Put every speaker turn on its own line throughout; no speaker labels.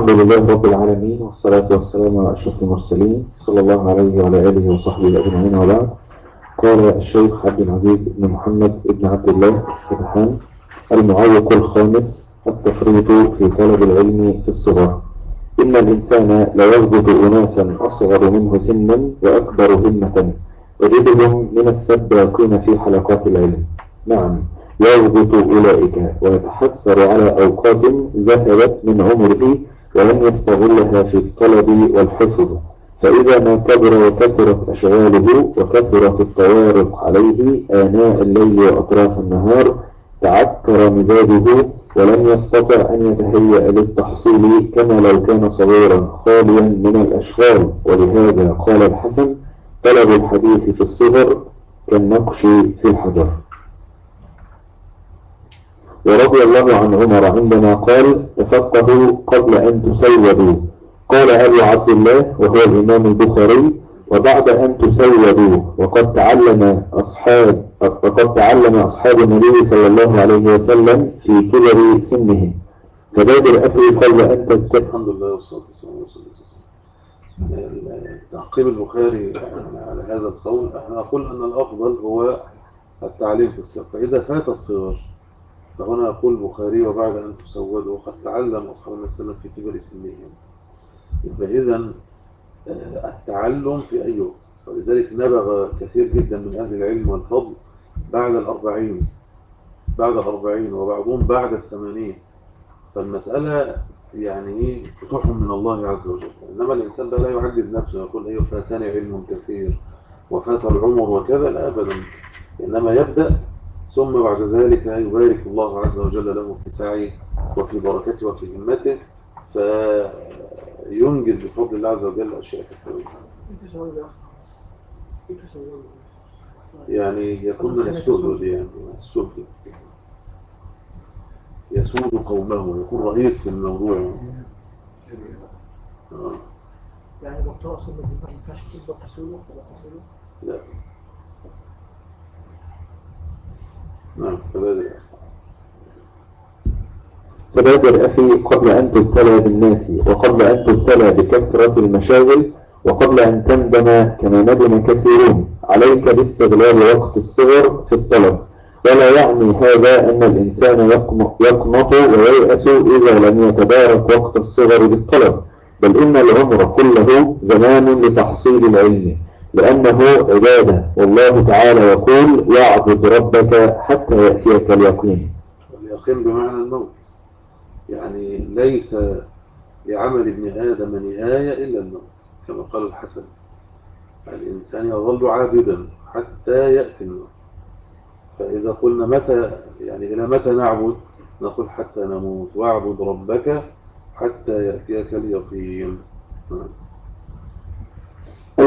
الحمد لله رب العالمين والصلاة والسلام على أشرف المرسلين صلى الله عليه وعلى آله وصحبه أجمعين وبعد. قال الشيخ عبد العزيز بن محمد بن عبد الله السبحان المعوق الخامس التفريط في طلب العلم في الصغر. إن الإنسان ليضبط أناسا أصغر منه سنا وأكبر همة يجدهم من السباقين في حلقات العلم. نعم يضبط أولئك ويتحسر على أوقات ذهبت من عمره ولم يستغلها في الطلب والحفظ فإذا ما كبر وكثرت أشغاله وكثرت الطوارق عليه آناء الليل وأطراف النهار تعكر مزاجه ولم يستطع أن يتهيأ للتحصيل كما لو كان صغيرا خاليا من الأشغال. ولهذا قال الحسن طلب الحديث في الصغر كالنقش في الحجر. ورضي الله عن عمر عندما قال تفقهوا قبل أن تسودوا قال أبو عبد الله وهو الإمام البخاري وبعد أن تسودوا وقد تعلم أصحاب وقد تعلم أصحاب النبي صلى الله عليه وسلم في كبر سنهم فبادر أخي قبل أن تستفهم
الحمد لله والصلاة والسلام على رسول الله. تعقيب البخاري على هذا القول إحنا نقول أن الأفضل هو التعليم في الصغر فإذا فات الصغر فهنا يقول البخاري وبعد أن تسودوا وقد تعلم أصحاب وسلم في كبر سنهم. يبقى إذا التعلم في أي وقت. ولذلك نبغ كثير جدا من أهل العلم والفضل بعد الأربعين بعد الأربعين وبعضهم بعد الثمانين. فالمسألة يعني إيه؟ فتوح من الله عز وجل. إنما الإنسان لا يعجز نفسه يقول أيوه فاتني علم كثير وفات العمر وكذا لا أبدا. إنما يبدأ ثم بعد ذلك يبارك الله عز وجل له في سعيه وفي بركته وفي همته فينجز بفضل الله عز وجل أشياء كثيرة يعني يكون من السؤدد يعني السؤدد يسود قومه يكون رئيس في الموضوع. آه.
يعني دكتور أصلا ما ينفعش تبقى تسوله
لا. نعم فبادر
أخي قبل أن تبتلى بالناس وقبل أن تبتلى بكثرة المشاغل وقبل أن تندم كما ندم كثيرون عليك باستغلال وقت الصغر في الطلب. ولا يعني هذا أن الإنسان يقنط وييأس إذا لم يتبارك وقت الصغر بالطلب بل إن العمر كله زمان لتحصيل العلم. لأنه عبادة. والله تعالى يقول واعبد ربك حتى يأتيك اليقين
واليقين بمعنى الموت. يعني ليس لعمل ابن آدم نهاية إلا الموت كما قال الحسن. الإنسان يظل عابدا حتى يأتي الموت. فإذا قلنا متى يعني إلى متى نعبد؟ نقول حتى نموت. واعبد ربك حتى يأتيك اليقين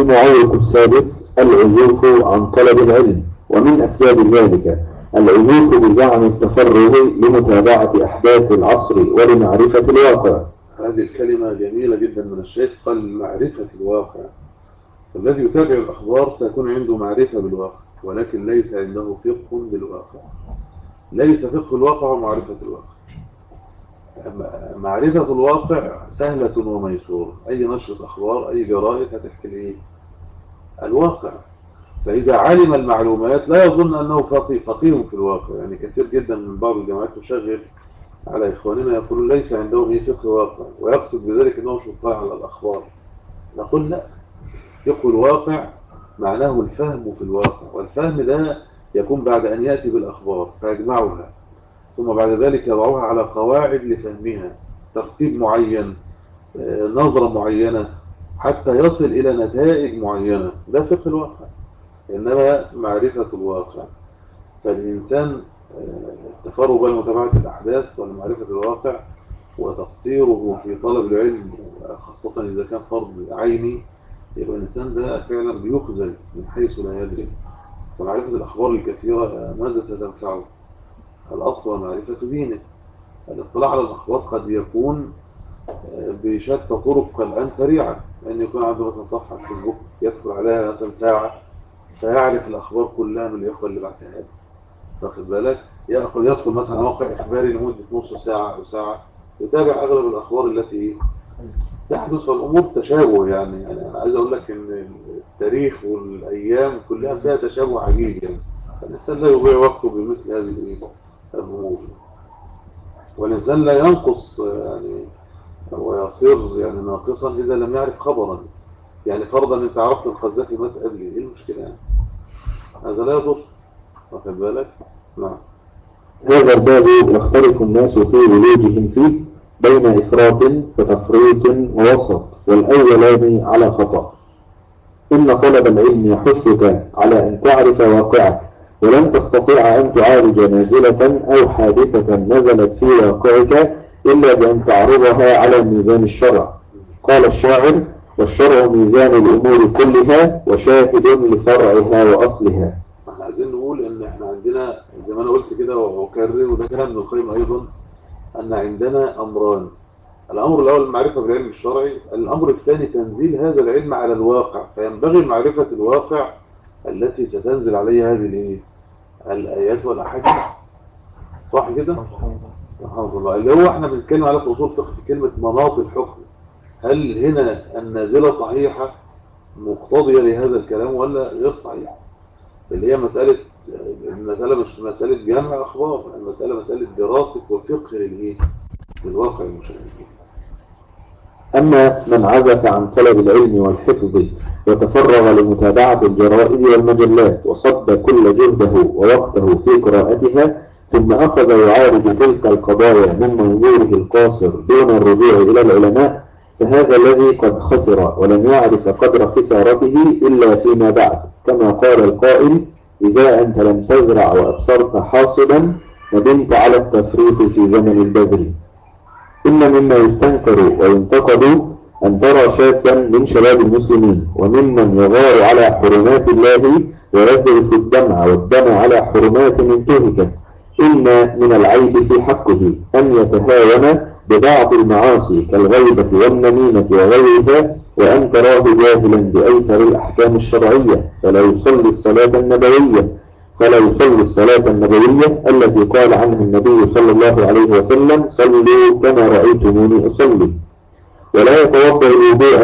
المعوق السادس العزوف عن طلب العلم ومن أسباب ذلك العزوف بزعم التفرغ لمتابعة أحداث العصر ولمعرفة الواقع.
هذه الكلمة جميلة جدا من الشيخ قال معرفة الواقع. الذي يتابع الأخبار سيكون عنده معرفة بالواقع ولكن ليس عنده فقه بالواقع. ليس فقه الواقع ومعرفة الواقع. معرفة الواقع سهلة وميسورة. أي نشرة أخبار أي جرائد هتحكي لإيه؟ الواقع. فإذا علم المعلومات لا يظن أنه فقيه. فقيه في الواقع. يعني كثير جدا من بعض الجامعات تشغل على إخواننا يقولون ليس عندهم أي فقه واقع ويقصد بذلك أنه مش مطلع على الأخبار. نقول لا. فقه الواقع معناه الفهم في الواقع والفهم ده يكون بعد أن يأتي بالأخبار فيجمعها ثم بعد ذلك يضعوها على قواعد لفهمها ترتيب معين نظرة معينة. حتى يصل إلى نتائج معينة. ده فقه الواقع إنما معرفة الواقع. فالإنسان التفرغ بين متابعة الأحداث ومعرفة الواقع وتقصيره في طلب العلم خاصة إذا كان فرض عيني يبقى الإنسان ده فعلا بيخزل من حيث لا يدري. فمعرفة الأخبار الكثيرة ماذا ستنفعه؟ الأصل ومعرفة دينه. الاطلاع على الأخبار قد يكون بشتى طرق الآن سريعة لأن يكون عنده مثلا صفحة فيسبوك يدخل عليها مثلا ساعة فيعرف الأخبار كلها من الإخوة اللي بعتها له واخد بالك؟ يأخذ يدخل مثلا موقع إخباري لمدة نص ساعة أو ساعة يتابع أغلب الأخبار التي تحدث الأمور تشابه يعني. يعني أنا عايز أقول لك إن التاريخ والأيام كلها فيها تشابه عجيب يعني. الإنسان لا يضيع وقته بمثل هذه؟ الأمور. والإنسان لا ينقص يعني ويصير يعني ناقصا إذا لم يعرف خبرا. يعني فرضا أنت عرفت القذافي مات قبلي إيه المشكلة يعني؟ هذا لا يضر. واخد بالك؟ نعم.
هذا الباب يختلف الناس في ولوجهم فيه بين إفراط وتفريط ووسط والأولان على خطأ. إن طلب العلم يحثك على أن تعرف واقعك ولن تستطيع أن تعالج نازلة أو حادثة نزلت في واقعك إلا بأن تعرضها على ميزان الشرع. قال الشاعر والشرع ميزان الأمور كلها وشاهد لفرعها وأصلها.
إحنا عايزين نقول إن إحنا عندنا زي ما أنا قلت كده وأكرر وده كلام ابن القيم أيضا أن عندنا أمران. الأمر الأول المعرفة بالعلم الشرعي الأمر الثاني تنزيل هذا العلم على الواقع. فينبغي معرفة الواقع التي ستنزل عليه هذه الايه الآيات والأحاديث. صح كده؟ سبحان الله. اللي هو إحنا بنتكلم على في اصول فقه كلمة مناط الحكم. هل هنا النازلة صحيحة مقتضية لهذا الكلام ولا غير صحيحة؟ اللي هي مسألة المسألة مش مسألة جمع أخبار المسألة مسألة دراسة وفقه للإيه؟ للواقع المشاهد.
أما من عزف عن طلب العلم والحفظ وتفرغ لمتابعة الجرائد والمجلات وصد كل جهده ووقته في قراءتها ثم أخذ يعالج تلك القضايا من منظوره القاصر دون الرجوع إلى العلماء فهذا الذي قد خسر ولم يعرف قدر خسارته إلا فيما بعد. كما قال القائل إذا أنت لم تزرع وأبصرت حاصدا ندمت على التفريط في زمن البذر. إن مما يستنكر وينتقد أن ترى شابا من شباب المسلمين وممن يغار على حرمات الله ويذرف الدمع والدم على حرمات انتهكت إن من العيب في حقه أن يتهاون ببعض المعاصي كالغيبة والنميمة وغيرها وأن تراه جاهلا بأيسر الأحكام الشرعية فلا يصلي الصلاة النبوية فلا يصلي الصلاة النبوية التي قال عنها النبي صلى الله عليه وسلم صلوا كما رأيتموني أصلي. ولا يتوضأ الوضوء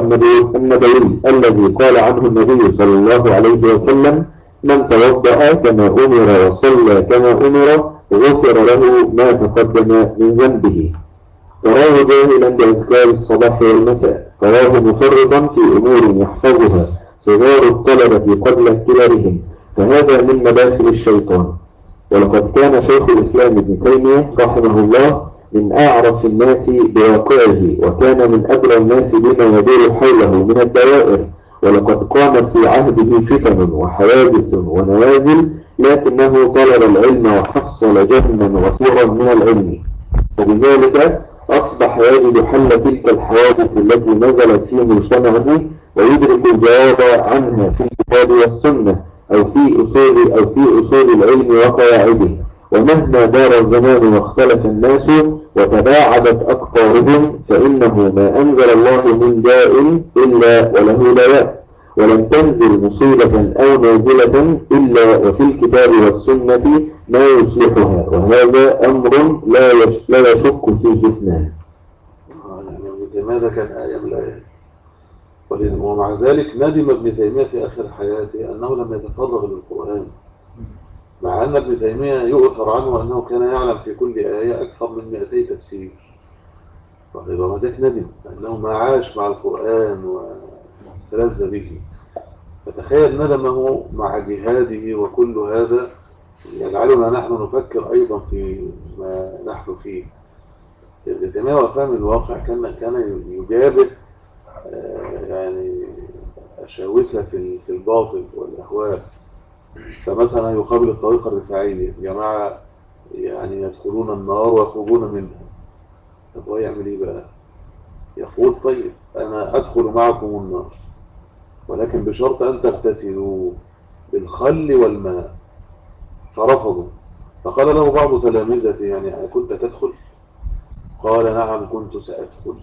النبوي, الذي قال عنه النبي صلى الله عليه وسلم من توضأ كما أمر وصلى كما أمر غفر له ما تقدم من ذنبه. تراه جاهلا بأذكار الصباح والمساء. تراه مفرطا في أمور يحفظها. صغار الطلبة قبل كبارهم فهذا من مداخل الشيطان. ولقد كان شيخ الإسلام ابن تيمية رحمه الله من أعرف الناس بواقعه وكان من أدرى الناس بما يدور حوله من الدوائر. ولقد قامت في عهده فتن وحوادث ونوازل لكنه طلب العلم وحصل جهما غفورا من العلم. وبذلك أصبح يجد حل تلك الحوادث التي نزلت في مجتمعه ويدرك الجواب عنها في الكتاب والسنة أو في أصول أو في أصول العلم وقواعده. ومهما دار الزمان واختلف الناس وتباعدت أقطارهم فإنه ما أنزل الله من داء إلا وله دواء. ولم تنزل مصيبة أو نازلة إلا وفي الكتاب والسنة ما يصلحها وهذا أمر لا لا يشك فيه اثنان
لماذا كان آية من ومع ذلك ندم ابن تيمية في آخر حياته أنه لم يتفرغ للقرآن. مع أن ابن تيمية يؤثر عنه أنه كان يعلم في كل آية أكثر من 200 تفسير. ومع ذلك ندم أنه ما عاش مع القرآن واستلذ به. فتخيل ندمه مع جهاده وكل هذا. يجعلنا نحن نفكر أيضا في ما نحن فيه. تيمية وفهم الواقع كان كان يجابه يعني الشاوسة في الباطل والأهواء. فمثلا يقابل الطريقة الرفاعية جماعة يعني يدخلون النار ويخرجون منها. طب هو يعمل إيه بقى؟ يقول طيب أنا أدخل معكم النار. ولكن بشرط أن تغتسلوا بالخل والماء. فرفضوا. فقال له بعض تلامذته يعني كنت تدخل؟ قال نعم كنت سأدخل.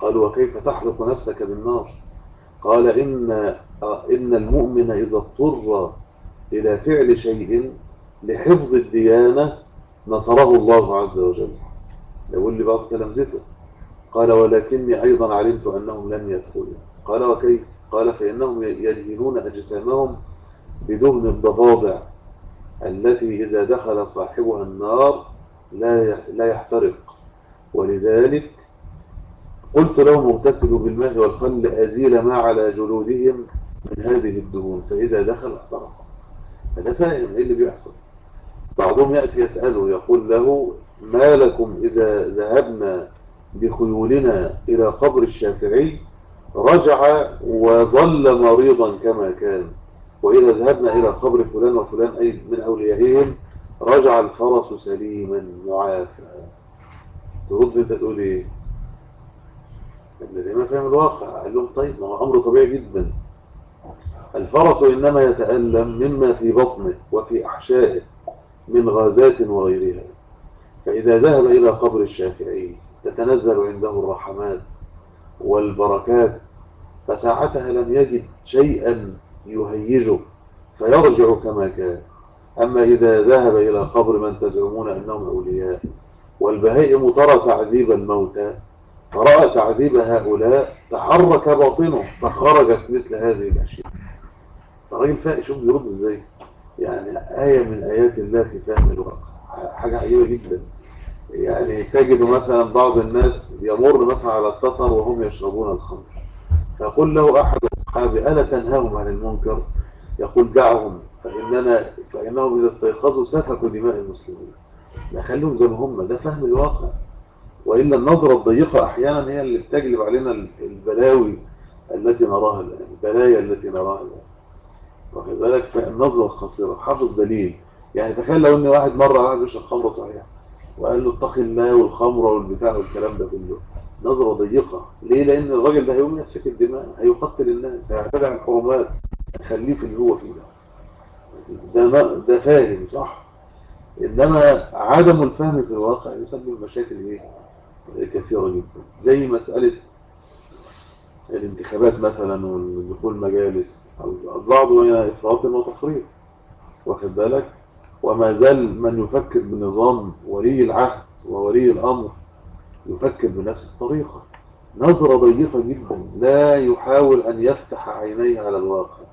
قالوا وكيف تحرق نفسك بالنار؟ قال إن, إن المؤمن إذا اضطر إلى فعل شيء لحفظ الديانة نصره الله عز وجل. يقول لي بعض تلامذته. قال ولكني أيضا علمت أنهم لن يدخلوا. قال وكيف؟ قال فإنهم يدهنون أجسامهم بدهن الضفادع التي إذا دخل صاحبها النار لا لا يحترق. ولذلك قلت لهم اغتسلوا بالماء والخل أزيل ما على جلودهم من هذه الدهون فإذا دخل احترق. هذا فاهم إيه اللي بيحصل؟ بعضهم يأتي يسأله يقول له ما لكم إذا ذهبنا بخيولنا إلى قبر الشافعي رجع وظل مريضا كما كان. وإذا ذهبنا إلى قبر فلان وفلان أي من أوليائهم رجع الفرس سليما معافى. ترد أنت تقول إيه؟ الذي ما فهم الواقع. قال لهم طيب ما هو أمر طبيعي جدا. الفرس إنما يتألم مما في بطنه وفي أحشائه من غازات وغيرها. فإذا ذهب إلى قبر الشافعي تتنزل عنده الرحمات والبركات فساعتها لم يجد شيئا يهيجه فيرجع كما كان. أما إذا ذهب إلى قبر من تزعمون أنهم أولياء والبهائم ترى تعذيب الموتى فرأى تعذيب هؤلاء تحرك باطنه فخرجت مثل هذه الأشياء. الراجل فاق شوف بيرد إزاي؟ يعني آية من آيات الله في فهم الواقع. حاجة عجيبة جدا. يعني تجد مثلا بعض الناس يمر مثلا على التطر وهم يشربون الخمر. فيقول له أحد أصحابي ألا تنهاهم عن المنكر؟ يقول دعهم فإننا فإنهم إذا استيقظوا سفكوا دماء المسلمين. لا خلوهم زي ما هم ده فهم الواقع. وإلا النظرة الضيقة أحيانا هي اللي بتجلب علينا البلاوي التي نراها الآن البلايا التي نراها الآن. واخد بالك؟ فالنظرة القصيرة حافظ دليل. يعني تخيل لو إن واحد مرة قاعد يشرب خمرة صحيح وقال له اتقي الله والخمرة والبتاع والكلام ده كله. نظرة ضيقة. ليه؟ لأن الراجل ده هيقوم يسفك الدماء هيقتل الناس هيعتدي على الحرمات هيخليه في اللي هو فيه ده. ده, ده فاهم صح؟ إنما عدم الفهم في الواقع يسبب مشاكل إيه؟ كثيرة جدا. زي مسألة الانتخابات مثلا والدخول مجالس. البعض هي إفراط وتفريط واخد بالك؟ وما زال من يفكر بنظام ولي العهد وولي الأمر يفكر بنفس الطريقة. نظرة ضيقة جدا. لا يحاول أن يفتح عينيه على الواقع.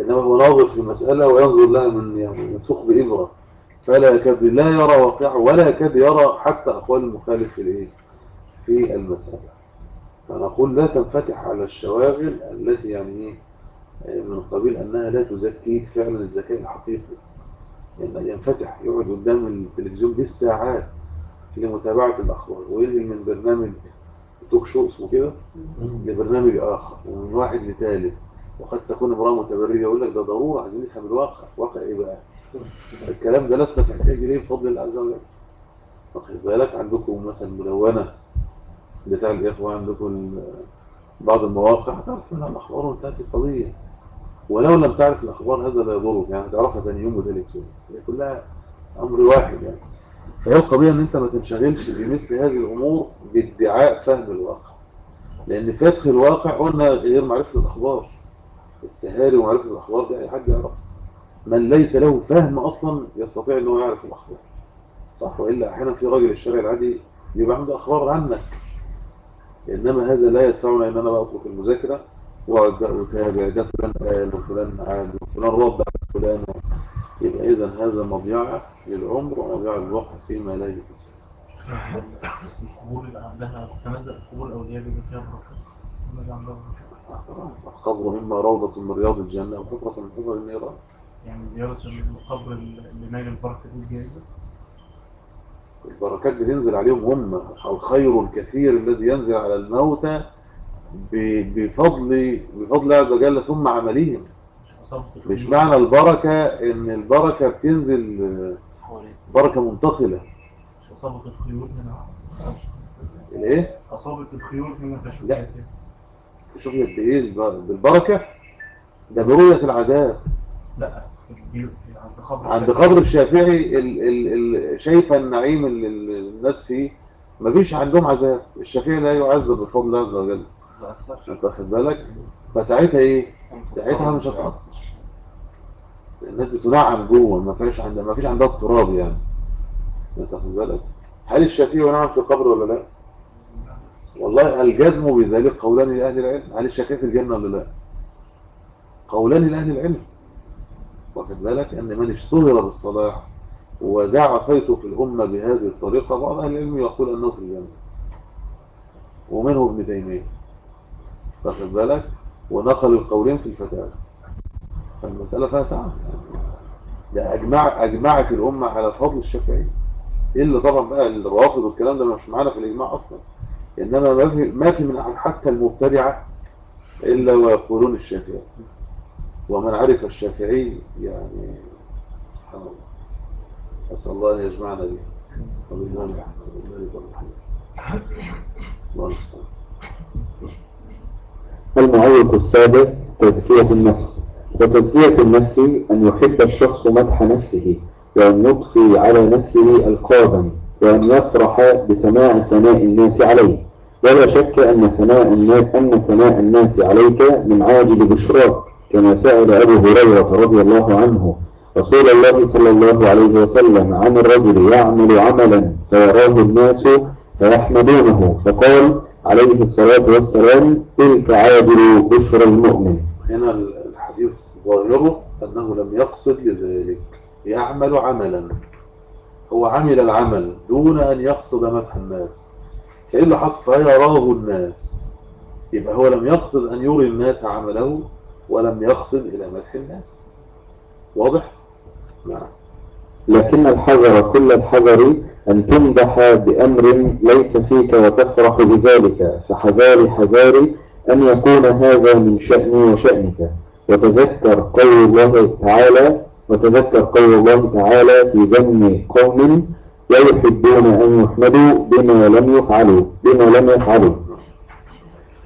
إنما هو ناظر في مسألة وينظر لها من يعني ثقب إبرة فلا يكاد لا يرى واقعه ولا يكاد يرى حتى أقوال المخالف في الإيه؟ في المسألة. فنقول لا تنفتح على الشواغل التي يعني من قبيل أنها لا تزكيك فعلا الزكاة الحقيقي. يعني ينفتح يقعد قدام التلفزيون بالساعات. لمتابعة الأخبار وينقل من برنامج توك شو اسمه كده لبرنامج آخر ومن واحد لثالث. وقد تكون امرأة متبرجة يقول لك ده ضرورة عايزين نفهم الواقع واقع إيه بقى؟ الكلام ده لسنا محتاج ليه بفضل الله عز وجل. واخد بالك؟ عندكم مثلا ملونة بتاع الإخوة عندكم بعض المواقع تعرف منها الأخبار وانتهت القضية. ولو لم تعرف الأخبار هذا لا يضرك يعني تعرفها ثاني يوم وذلك هي كلها أمر واحد يعني. فهي القضية أن أنت ما تنشغلش بمثل هذه الأمور بادعاء فهم الواقع. لأن فقه الواقع قلنا غير معرفة الأخبار. السهاري ومعرفة الأخبار ده أي حد يعرف. من ليس له فهم أصلا يستطيع أنه يعرف الأخبار. صح وإلا أحيانا في راجل الشارع العادي يبقى عنده أخبار عنك. إنما هذا لا يدفعنا إن أنا بقى أترك المذاكرة وأتابع ده فلان قال وفلان عاد وفلان رد على فلان. يبقى إذا هذا مضيعة للعمر ومضيعة للوقت فيما لا يجوز.
القبور اللي عندها تنزل القبور الأولياء بيبقى فيها بركة.
القبر إما روضة من رياض الجنة وحفرة من حفر النيران.
يعني زيارة القبر اللي نايل البركة دي جايزة؟
البركات بتنزل عليهم هم الخير الكثير الذي ينزل على الموتى بفضل بفضل عز وجل ثم عملهم.
مش
معنى البركة إن البركة بتنزل بركة منتقلة.
أصابة الخيول هنا.
الإيه؟
أصابة الخيول هنا
لا.
تشويات
شوف قد إيه الب- بالبركة؟ ده برؤية العذاب.
لا عند قبر
عند
الشافعي.
قبر الشافعي ال ال ال شايفة النعيم اللي الناس فيه. مفيش عندهم عذاب. الشافعي لا يعذب بفضل الله عز وجل. أنت واخد بالك؟ فساعتها إيه؟ ساعتها مش هتأثر. الناس بتنعم جوه ما فيش عندها ما فيش عندها اضطراب يعني. انت واخد بالك؟ هل الشافعي ينعم في القبر ولا لا؟ والله الجزم بذلك قولان لأهل العلم. هل الشافعي في الجنة ولا لا؟ قولان لأهل العلم. واخد بالك؟ أن من اشتهر بالصلاح وزع صيته في الأمة بهذه الطريقة بعض أهل العلم يقول أنه في الجنة. ومنه ابن تيمية. واخد بالك؟ ونقل القولين في الفتاوى. فالمسألة فيها سعة ده أجمع أجمعت الأمة على فضل الشافعي إلا طبعا بقى الروافض والكلام ده مش معانا في الإجماع أصلا. إنما ما في, من حتى المبتدعة إلا ويقولون الشافعي. ومن عرف الشافعي يعني سبحان الله. أسأل الله أن يجمعنا به وبالإمام أحمد والرحمن الله المستعان
المعوق السابع تزكية النفس. وتزكية النفس أن يحب الشخص مدح نفسه وأن يضفي على نفسه ألقابا وأن يفرح بسماع ثناء الناس عليه. ولا شك أن ثناء الناس, أن ثناء الناس عليك من عاجل بشراك كما سأل أبو هريرة رضي الله عنه. رسول الله صلى الله عليه وسلم عن الرجل يعمل عملا فيراه الناس فيحمدونه فقال عليه الصلاة والسلام تلك عاجل بشر المؤمن.
هنا ظاهره أنه لم يقصد لذلك يعمل عملا. هو عمل العمل دون أن يقصد مدح الناس. اللي حصل فيراه الناس. يبقى هو لم يقصد أن يري الناس عمله ولم يقصد إلى مدح الناس. واضح؟ نعم.
لكن الحذر كل الحذر أن تمدح بأمر ليس فيك وتفرح بذلك فحذار حذار أن يكون هذا من شأني وشأنك. وتذكر قول الله تعالى وتذكر قول الله تعالى في ذم قوم لا يحبون أن يحمدوا بما لم يفعلوا بما لم يفعلوا.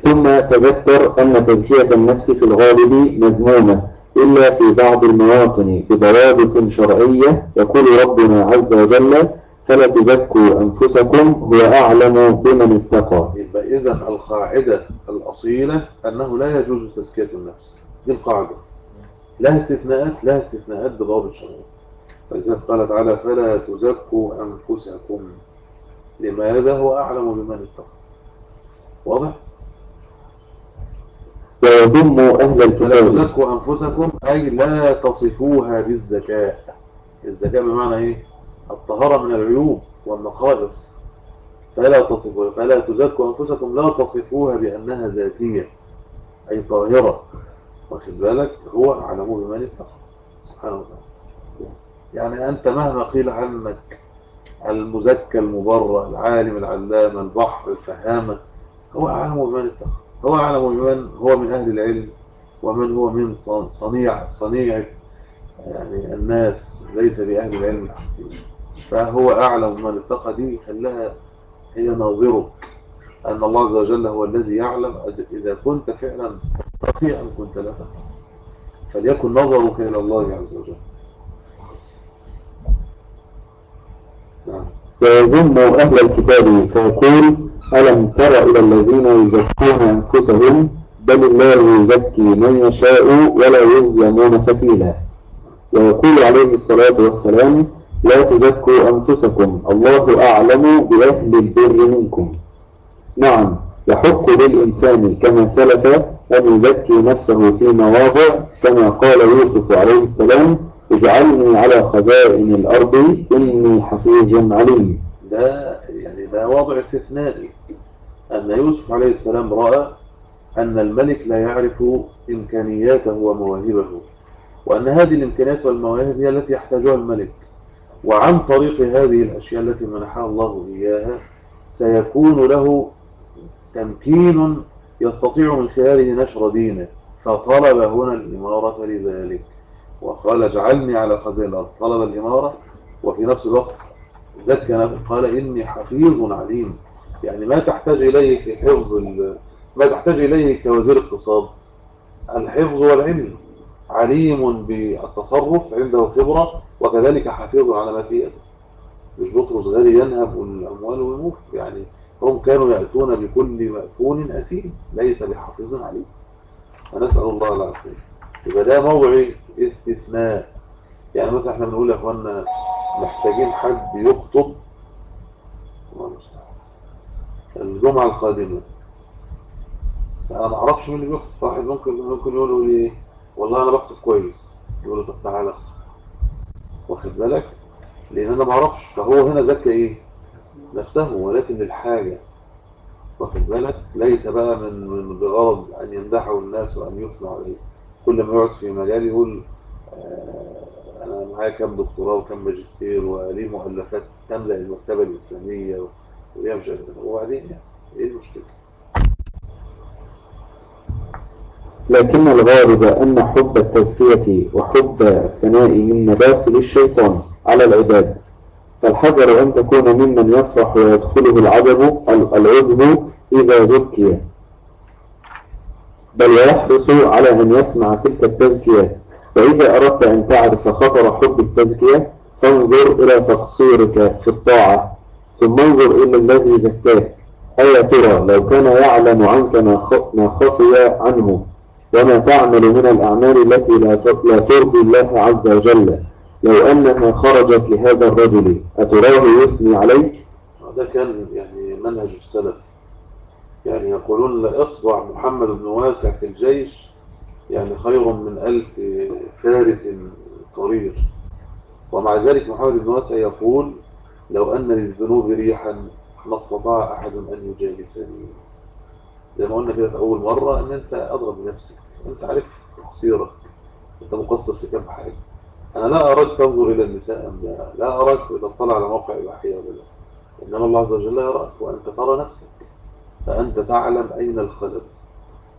ثم تذكر أن تزكية النفس في الغالب مذمومة إلا في بعض المواطن بضوابط شرعية يقول ربنا عز وجل فلا تزكوا أنفسكم هو أعلم بمن اتقى.
إذا القاعدة الأصيلة أنه لا يجوز تزكية النفس. دي القاعدة لها استثناءات لها استثناءات بضوابط شرعية. فإذا قال تعالى فلا تزكوا أنفسكم لماذا هو أعلم بمن اتقى. واضح؟
ويذم أهل
فلا
الكتاب.
تزكوا أنفسكم أي لا تصفوها بالزكاة. الزكاة بمعنى إيه؟ الطهارة من العيوب والنقائص. فلا تصفوها فلا تزكوا أنفسكم لا تصفوها بأنها ذاتية أي طاهرة. واخد بالك؟ هو أعلم بمن اتقى سبحانه وتعالى. يعني أنت مهما قيل عنك المزكى المبرأ العالم العلام البحر الفهامة هو أعلم بمن اتقى هو أعلم بمن؟ هو من أهل العلم ومن هو من صن- صنيع صنيع يعني الناس ليس بأهل العلم. الحقيقي فهو أعلم بمن اتقى دي خلاها هي ناظرك أن الله عز وجل هو الذي يعلم إذا كنت فعلا تقي أم كنت لا فليكن نظرك إلى الله عز وجل. نعم.
ويذم أهل الكتاب فيقول ألم تر إلى الذين يزكون أنفسهم؟ بل الله يزكي من يشاء ولا يظلمون فتيلا. ويقول عليه الصلاة والسلام لا تزكوا أنفسكم الله أعلم بأهل البر منكم. نعم يحق للإنسان كما سلف أن يزكي نفسه في مواضع كما قال يوسف عليه السلام اجعلني على خزائن الأرض إني حفيظ عليم.
ده يعني ده وضع استثنائي. أن يوسف عليه السلام رأى أن الملك لا يعرف إمكانياته ومواهبه وأن هذه الإمكانيات والمواهب هي التي يحتاجها الملك. وعن طريق هذه الأشياء التي منحها الله إياها سيكون له تمكين يستطيع من خلاله نشر دينه فطلب هنا الإمارة لذلك. وقال اجعلني على خزائن الأرض. طلب الإمارة وفي نفس الوقت زكى قال إني حفيظ عليم. يعني ما تحتاج إليه في حفظ ال- ما تحتاج إليه كوزير اقتصاد الحفظ والعلم عليم بالتصرف عنده خبرة وكذلك حفيظ على ما في يده مش بطرس غالي ينهب الأموال ويموت. يعني هم كانوا يأتون بكل مأفون أثيم ليس بحافظ عليه فنسأل الله العافية. يبقى ده موضع استثناء. يعني مثلا إحنا بنقول يا إخوانا محتاجين حد يخطب. الجمعة القادمة. أنا ما أعرفش مين اللي بيخطب واحد ممكن ممكن يقولوا لي والله أنا بكتب كويس. يقولوا طب تعالى. واخد بالك؟ لأن أنا ما أعرفش. فهو هنا ذكى إيه؟ نفسه ولكن للحاجة واخد بالك ليس بقى من من بغرض أن يمدحه الناس وأن يثنى عليه كل ما يقعد في مجال يقول آه، أنا معايا كام دكتوراه وكم ماجستير ولي مؤلفات تملأ المكتبة الإسلامية وليه مش عارف. وبعدين يعني إيه المشكلة؟
لكن الغالب أن حب التزكية وحب الثناء من مداخل الشيطان على العباد فالحذر أن تكون ممن يفرح ويدخله العجب العجب إذا زكي. بل ويحرص على أن يسمع تلك التزكية. وإذا أردت أن تعرف خطر حب التزكية فانظر إلى تقصيرك في الطاعة. ثم انظر إلى الذي زكاك. أي ترى؟ لو كان يعلم عنك ما خفي عنه. وما تعمل من الأعمال التي لا ترضي الله عز وجل. لو أنها خرجت لهذا الرجل أتراه يثني عليك
ده كان يعني منهج السلف. يعني يقولون لإصبع محمد بن واسع في الجيش يعني خير من ألف فارس طرير. ومع ذلك محمد بن واسع يقول لو أن للذنوب ريحا ما استطاع أحد أن يجالسني. زي ما قلنا في أول مرة أن أنت أضرب بنفسك أنت عارف تقصيرك أنت مقصر في كم حاجة. أنا لا أراك تنظر إلى النساء أم لا. لا أراك تطلع على موقع الوحية ولا لا. إنما الله عز وجل يراك وأنت ترى نفسك. فأنت تعلم أين الخلل.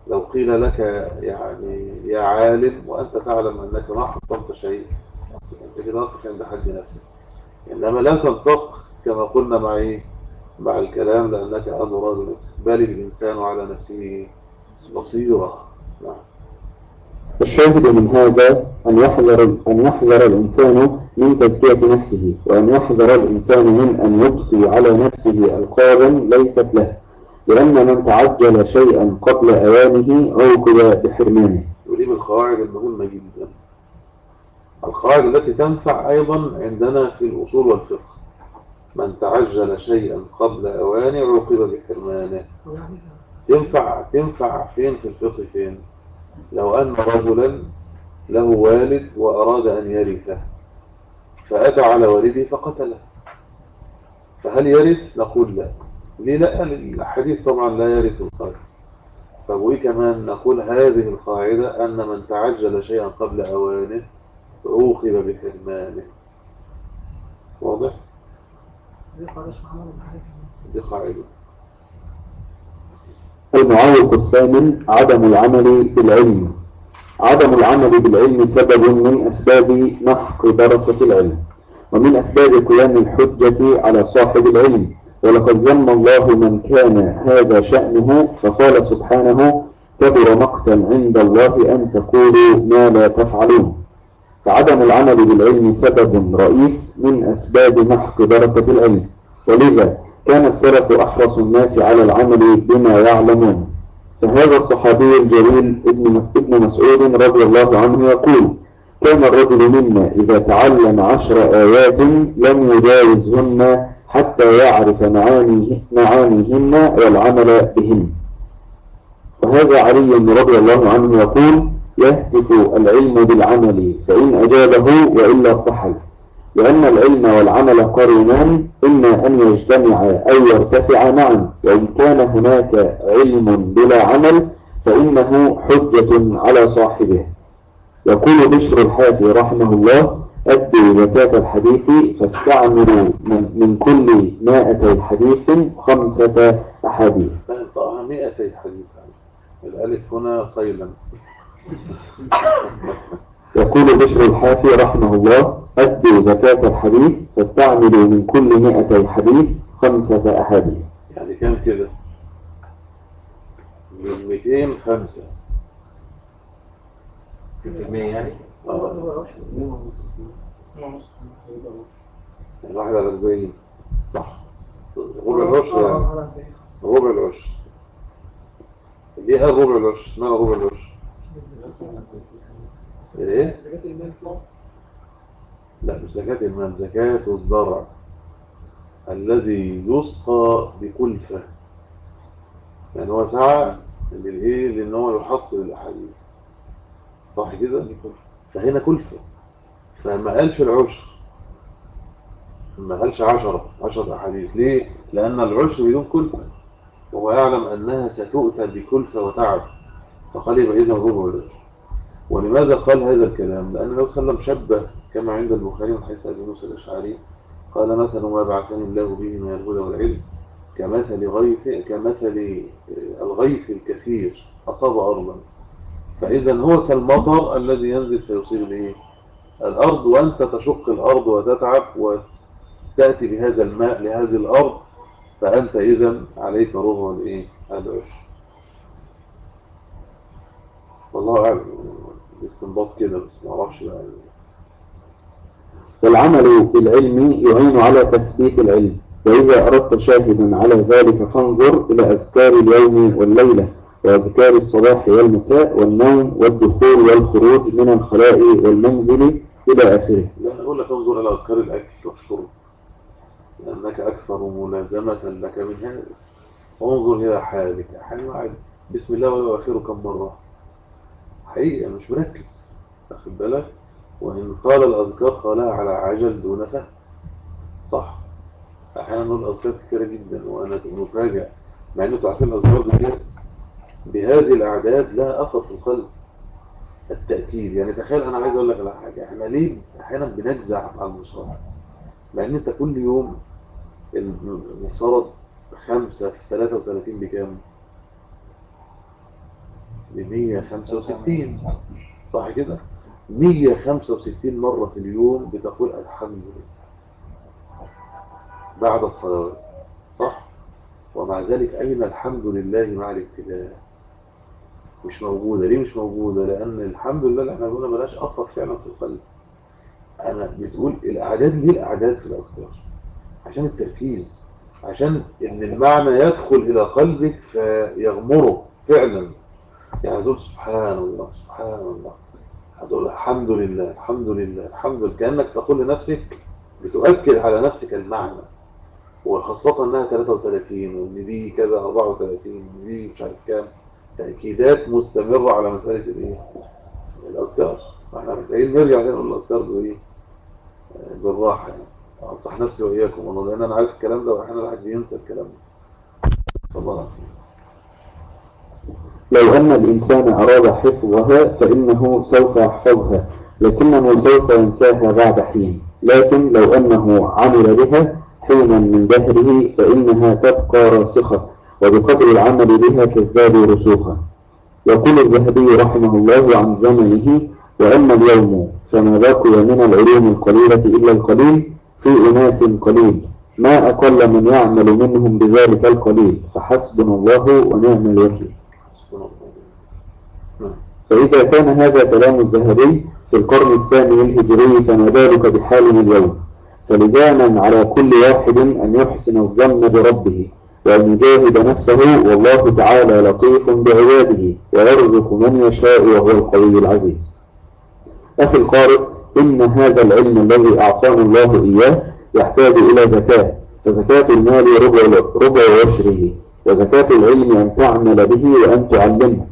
لو قيل لك يعني يا عالم وأنت تعلم أنك ما حصلت شيء أنت كده واقف عند حد نفسك. إنما لا تنسق كما قلنا مع إيه مع الكلام لأنك نفسك بل الإنسان على نفسه بصيرة. نعم.
الشاهد من هذا أن يحذر, أن يحذر الإنسان من تزكية نفسه وأن يحذر الإنسان من أن يبقي على نفسه ألقابا ليست له لأن من تعجل شيئا قبل أوانه عوقب بحرمانه.
ودي من القواعد المهمة جدا. القواعد التي تنفع أيضا عندنا في الأصول والفقه. من تعجل شيئا قبل أوانه عوقب بحرمانه. تنفع تنفع فين في الفقه فين؟ لو أن رجلا له والد وأراد أن يرثه فأتى على والده فقتله. فهل يرث؟ نقول لا. ليه لا؟ الحديث طبعا لا يرث القاتل فبوي كمان نقول هذه القاعدة أن من تعجل شيئا قبل أوانه عوقب بحرمانه واضح؟ دي قاعدة.
المعوق الثامن عدم العمل بالعلم. عدم العمل بالعلم سبب من أسباب محق بركة العلم. ومن أسباب قيام الحجة على صاحب العلم. ولقد ذم الله من كان هذا شأنه فقال سبحانه كبر مقتا عند الله أن تقولوا ما لا تفعلون. فعدم العمل بالعلم سبب رئيس من أسباب محق بركة العلم. ولذا كان السلف أحرص الناس على العمل بما يعلمون. فهذا الصحابي الجليل ابن ابن مسعود رضي الله عنه يقول كان الرجل منا إذا تعلم عشر آيات لم يجاوزهن حتى يعرف معانيه معانيهن والعمل بهن. وهذا علي رضي الله عنه يقول يهتف العلم بالعمل فإن أجابه وإلا ارتحل لأن العلم والعمل قرينان إما أن يجتمع أو يرتفع معا. وإن كان هناك علم بلا عمل فإنه حجة على صاحبه. يقول بشر الحافي رحمه الله أدوا زكاة الحديث فاستعملوا من, من كل مائة حديث خمسة أحاديث.
فانطقها مائتي حديث. الألف هنا صيلا
يقول بشر الحافي رحمه الله أدوا زكاة الحديث فاستعملوا من كل مائتي حديث خمسة أحاديث.
يعني كم كده. من 205
في المية يعني
آه. يعني؟ واحد على 40 صح. ربع العشر يعني. ربع العشر دي إيه ربع العشر اسمها ربع العشر إيه؟ لا مش زكاة المال زكاة الزرع الذي يسقى بكلفة يعني هو سعى للايه لأن هو يحصل الاحاديث صح كده؟ فهنا كلفه فما قالش العشر. ما قالش عشرة عشرة أحاديث ليه؟ لأن العشر بدون كلفة وهو يعلم أنها ستؤتى بكلفة وتعب. فقال يبقى إذا ربع العشر ولماذا قال هذا الكلام؟ لأن النبي صلى الله عليه وسلم شبه كما عند البخاري من حيث أبي موسى الأشعري قال مثل ما بعثني الله به من الهدى والعلم كمثل غيث كمثل الغيث الكثير أصاب أرضا فإذا هو كالمطر الذي ينزل فيصيب به الأرض وأنت تشق الأرض وتتعب وتأتي بهذا الماء لهذه الأرض فأنت إذا عليك الإيه؟ العشر والله أعلم الاستنباط كده بس ما أعرفش بقى
والعمل بالعلم يعين على تثبيت العلم. وإذا أردت شاهدا على ذلك فانظر إلى أذكار اليوم والليلة وأذكار الصباح والمساء والنوم والدخول والخروج من الخلاء والمنزل إلى آخره.
لا أقول لك انظر إلى أذكار الأكل والشرب لأنك أكثر ملازمة لك من هذا. انظر إلى حالك. حال واحد. بسم الله ولا آخره كم مرة؟ حقيقة مش مركز. أخد بالك؟ وإن قال الأذكار قالها على عجل دون فهم. صح. أحيانا نقول أذكار كثيرة جدا وأنا مفاجئ مع أنه تعرفين الأذكار دي بهذه الأعداد لا أثر في القلب. التأكيد يعني تخيل أنا عايز أقول لك على حاجة. إحنا ليه أحيانا بنجزع على المصاب مع أن أنت كل يوم المفترض خمسة في 33 بكام؟ ب 165 صح كده؟ 165 مرة في اليوم بتقول الحمد لله بعد الصلوات صح؟ ومع ذلك أين الحمد لله مع الابتلاء. مش موجودة. ليه مش موجودة؟ لأن الحمد لله اللي إحنا قلنا بلاش أثر فعلا في القلب. أنا بتقول الأعداد ليه الأعداد في الأذكار عشان التركيز. عشان إن المعنى يدخل إلى قلبك فيغمره فعلا. يعني تقول سبحان الله سبحان الله. هتقول الحمد لله الحمد لله الحمد لله. كأنك تقول لنفسك بتؤكد على نفسك المعنى. وخاصة إنها 33 وإن دي كذا 34 وإن دي مش عارف كام. تأكيدات مستمرة على مسألة الايه الاذكار إحنا محتاجين نرجع تاني نقول الاذكار بايه بالراحة يعني. أنصح نفسي وإياكم والله لأن أنا عارف الكلام ده واحيانا الواحد بينسى الكلام ده. صلى الله عليه وسلم.
لو أن الإنسان أراد حفظها فإنه سوف يحفظها لكنه سوف ينساها بعد حين. لكن لو أنه عمل بها حينا من دهره فإنها تبقى راسخة وبقدر العمل بها تزداد رسوخا. يقول الذهبي رحمه الله عن زمنه وأما اليوم فما بقي من العلوم القليلة إلا القليل في أناس قليل. ما أقل من يعمل منهم بذلك القليل فحسبنا الله ونعم الوكيل. فإذا كان هذا كلام الذهبي في القرن الثاني الهجري فما بالك بحالنا اليوم؟ فلزاما على كل واحد أن يحسن الظن بربه وأن يجاهد نفسه والله تعالى لطيف بعباده ويرزق من يشاء وهو القوي العزيز. أخي القارئ إن هذا العلم الذي أعطانا الله إياه يحتاج إلى زكاة فزكاة المال ربع ربع عشره وزكاة العلم أن تعمل به وأن تعلمه.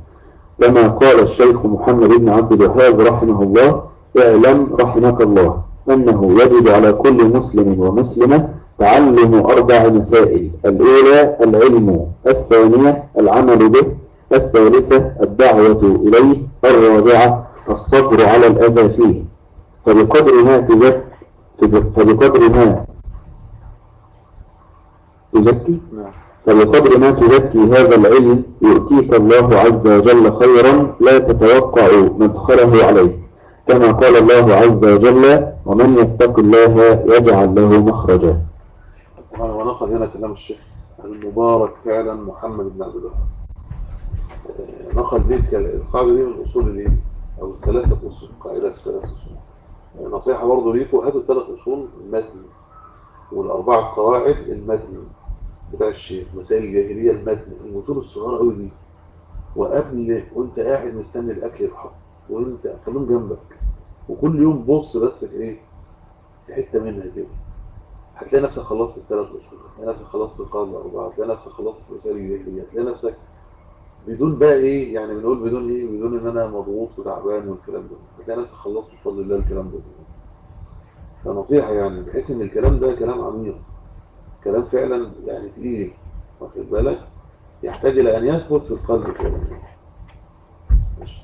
كما قال الشيخ محمد بن عبد الوهاب رحمه الله اعلم رحمك الله أنه يجب على كل مسلم ومسلمة تعلم أربع مسائل الأولى العلم الثانية العمل به الثالثة الدعوة إليه الرابعة الصبر على الأذى فيه. فبقدر ما تزكي فبقدر ما تزكي؟
نعم.
فبقدر ما تزكي هذا العلم يؤتيك الله عز وجل خيرا لا تتوقع مدخله عليه. كما قال الله عز وجل ومن يتق الله يجعل له مخرجا.
ونقل هنا كلام الشيخ المبارك فعلا محمد بن عبد آه، نقل دي القاعدة دي من الأصول الايه أو الثلاثة أصول قاعدة الثلاثة أصول. نصيحة برضه ليكم هاتوا الثلاث أصول المتن والأربع قواعد المتن. بتاع الشيخ مسائل الجاهلية المتن المتون الصغيرة قوي دي. وقبل وأنت قاعد مستني الأكل يتحط وأنت خليهم جنبك. وكل يوم بص بس في إيه؟ في حتة منها كده. هتلاقي نفسك خلصت الثلاث أشهر هتلاقي نفسك خلصت القاعدة الأربعة هتلاقي نفسك خلصت مسائل الجاهلية هتلاقي نفسك بدون بقى إيه؟ يعني بنقول بدون إيه؟ بدون إن أنا مضغوط وتعبان والكلام ده. هتلاقي نفسك خلصت بفضل الله الكلام ده. فنصيحة يعني بحيث إن الكلام ده كلام عميق. كلام فعلا يعني تقيل. واخد بالك؟ يحتاج إلى أن يثبت في القلب ماشي.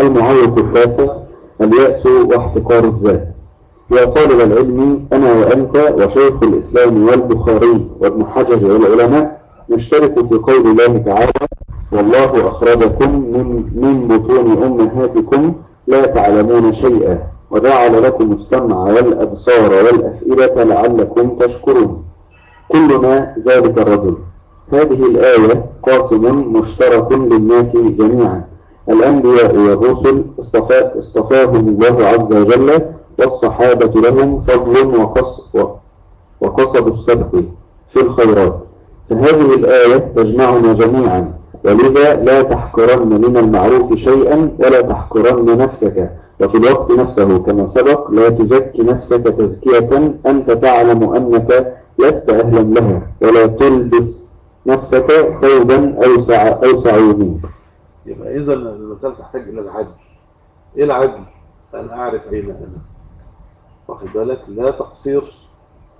المعوق التاسع اليأس واحتقار الذات. يا طالب العلم أنا وأنت وشيخ الإسلام والبخاري وابن حجر والعلماء نشترك في قول الله تعالى والله أخرجكم من, من بطون أمهاتكم لا تعلمون شيئا. وجعل لكم السمع والأبصار والأفئدة لعلكم تشكرون. كلنا ذلك الرجل. هذه الآية قاسم مشترك للناس جميعا. الأنبياء والرسل اصطفا- اصطفاهم الله عز وجل والصحابة لهم فضل وقصد السبق في الخيرات. فهذه الآية تجمعنا جميعا. ولذا لا تحقرن من المعروف شيئا ولا تحقرن نفسك. وفي الوقت نفسه كما سبق لا تزكي نفسك تزكية أنت تعلم أنك لست أهلا لها ولا تلبس نفسك ثوبا أوسع, أوسع منك
يبقى إذا المسألة تحتاج إلى العدل. إيه العدل؟ أن أعرف أين أنا. واخد بالك؟ لا تقصير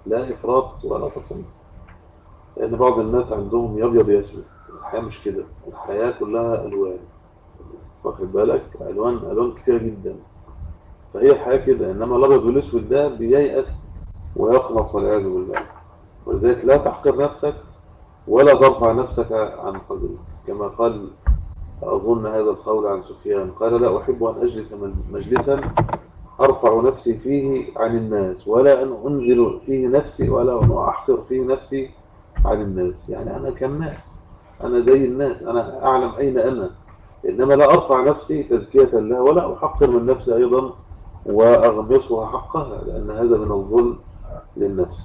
لا إفراط ولا تفريط لأن بعض الناس عندهم يبيض يسود الحياة مش كده. الحياة كلها ألوان. واخد بالك؟ ألوان ألوان كتير جدا. فهي الحياة كده إنما الأبيض والأسود ده بييأس ويقنط والعياذ بالله. ولذلك لا تحقر نفسك ولا ترفع نفسك عن قدرك. كما قال أظن هذا القول عن سفيان قال لا أحب أن أجلس مجلسا أرفع نفسي فيه عن الناس ولا أن أنزل فيه نفسي ولا أن أحقر فيه نفسي عن الناس. يعني أنا كالناس أنا زي الناس أنا أعلم أين أنا. إنما لا أرفع نفسي تزكية الله ولا أحقر من نفسي أيضا وأغمصها حقها لأن هذا من الظلم للنفس.